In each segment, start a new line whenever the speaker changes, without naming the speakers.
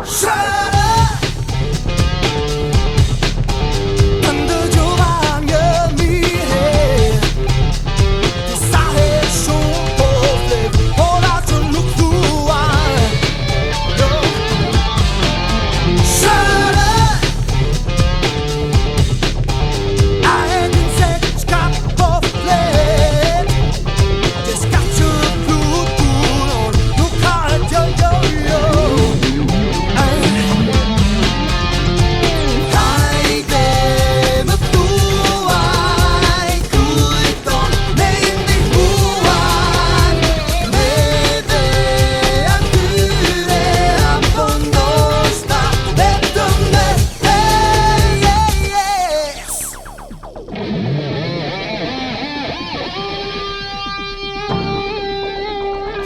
神。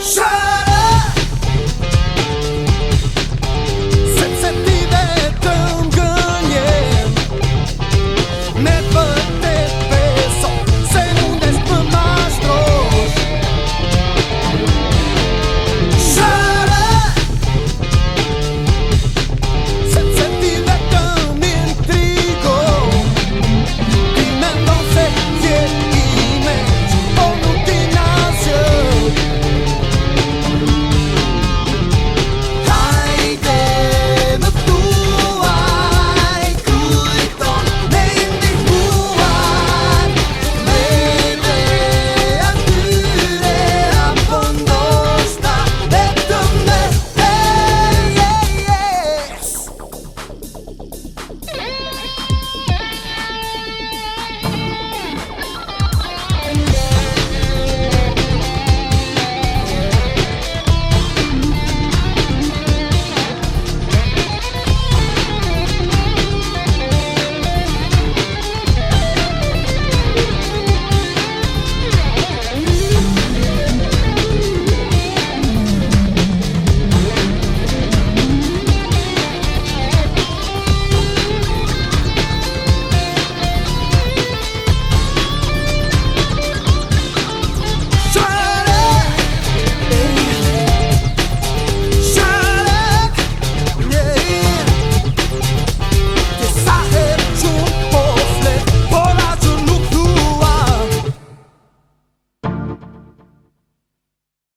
Show!